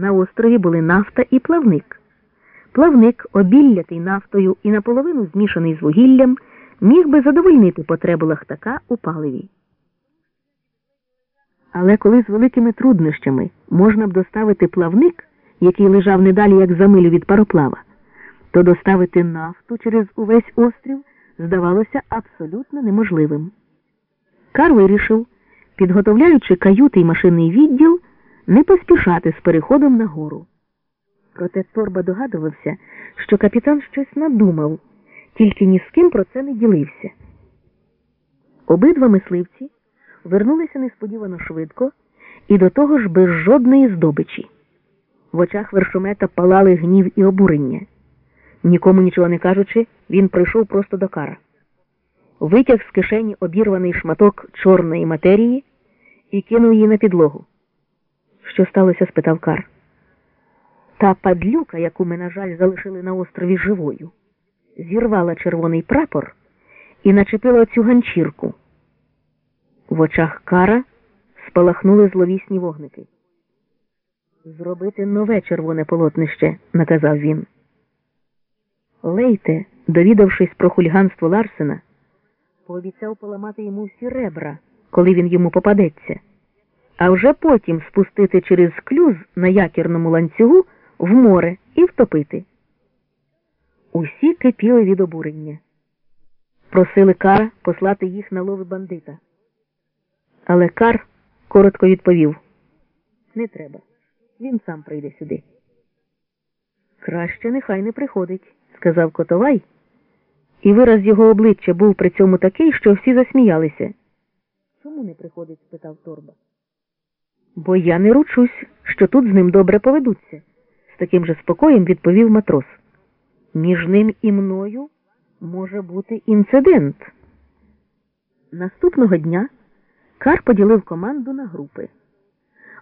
на острові були нафта і плавник. Плавник, обіллятий нафтою і наполовину змішаний з вугіллям, міг би задовольнити потребу лахтака у паливі. Але коли з великими труднощами можна б доставити плавник, який лежав недалі як за милю від пароплава, то доставити нафту через увесь острів здавалося абсолютно неможливим. Кар вирішив, підготовляючи каюти й машинний відділ, не поспішати з переходом на гору. Проте Торба догадувався, що капітан щось надумав, тільки ні з ким про це не ділився. Обидва мисливці вернулися несподівано швидко і до того ж без жодної здобичі. В очах вершомета палали гнів і обурення. Нікому нічого не кажучи, він прийшов просто до кара. Витяг з кишені обірваний шматок чорної матерії і кинув її на підлогу. Що сталося? спитав Кар. Та падлюка, яку ми, на жаль, залишили на острові живою, зірвала червоний прапор і начепила цю ганчірку. В очах Кара спалахнули зловісні вогники. Зробити нове червоне полотнище, наказав він. Лейте, довідавшись про хульганство Ларсена, пообіцяв поламати йому всі ребра, коли він йому попадеться, а вже потім спустити через клюз на якірному ланцюгу в море і втопити. Усі кипіли від обурення. Просили Кара послати їх на лови бандита. Але Кар коротко відповів не треба. Він сам прийде сюди. Краще нехай не приходить, сказав Котовай, і вираз його обличчя був при цьому такий, що всі засміялися. Чому не приходить? спитав Торба. Бо я не ручусь, що тут з ним добре поведуться, з таким же спокоєм відповів матрос. Між ним і мною може бути інцидент. Наступного дня Кар поділив команду на групи.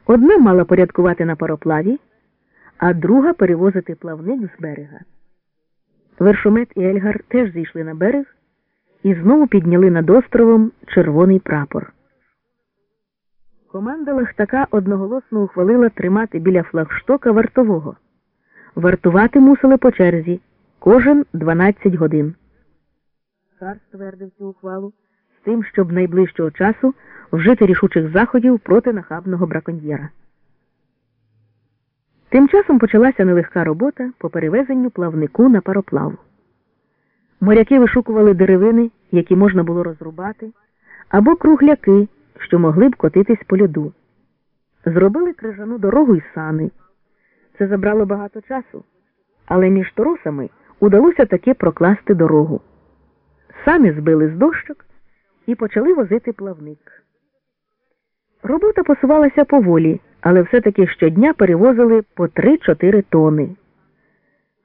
Одна мала порядкувати на пароплаві, а друга перевозити плавник з берега. Вершомет і Ельгар теж зійшли на берег і знову підняли над островом червоний прапор. Команда Лахтака одноголосно ухвалила тримати біля флагштока вартового. Вартувати мусили по черзі кожен 12 годин. Кар ствердив цю ухвалу з тим, щоб найближчого часу вжити рішучих заходів проти нахабного браконьєра. Тим часом почалася нелегка робота по перевезенню плавнику на пароплав. Моряки вишукували деревини, які можна було розрубати, або кругляки, що могли б котитись по льоду. Зробили крижану дорогу й сани. Це забрало багато часу, але між торосами удалося таки прокласти дорогу. Самі збили з дощок і почали возити плавник. Робота посувалася поволі, але все-таки щодня перевозили по 3-4 тони.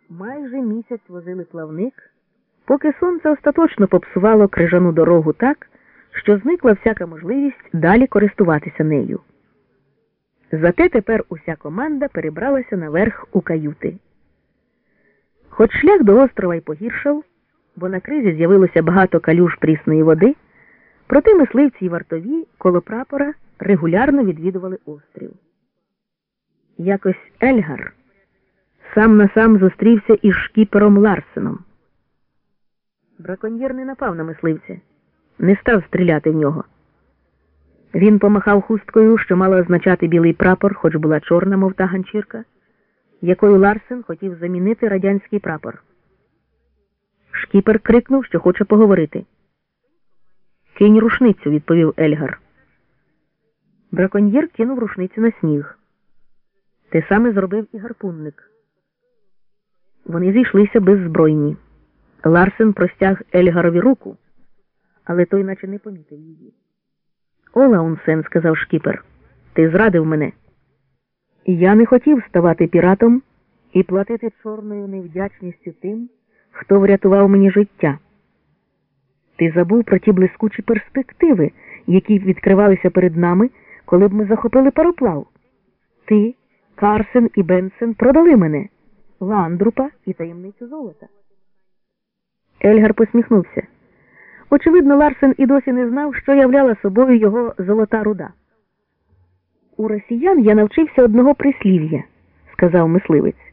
Майже місяць возили плавник, поки сонце остаточно попсувало крижану дорогу так, що зникла всяка можливість далі користуватися нею. Зате тепер уся команда перебралася наверх у каюти. Хоч шлях до острова й погіршав, бо на кризі з'явилося багато калюж прісної води, проте мисливці й вартові коло прапора регулярно відвідували острів. Якось Ельгар сам на сам зустрівся із шкіпером Ларсеном. Браконьєр не напав на мисливця, не став стріляти в нього. Він помахав хусткою, що мала означати білий прапор, хоч була чорна, мов та ганчірка, якою Ларсен хотів замінити радянський прапор. Шкіпер крикнув, що хоче поговорити. Кинь рушницю, відповів Ельгар. Браконьєр кинув рушницю на сніг. Те саме зробив і гарпунник. Вони зійшлися беззбройні. Ларсен простяг Ельгарові руку, але той наче не помітив її. Олаунсен, сказав шкіпер, ти зрадив мене. Я не хотів ставати піратом і платити чорною невдячністю тим, хто врятував мені життя. Ти забув про ті блискучі перспективи, які відкривалися перед нами, коли б ми захопили пароплав. Ти, Карсен і Бенсен продали мене, ландрупа і таємницю золота. Ельгар посміхнувся. Очевидно, Ларсен і досі не знав, що являла собою його золота руда. У росіян я навчився одного прислів'я сказав мисливець.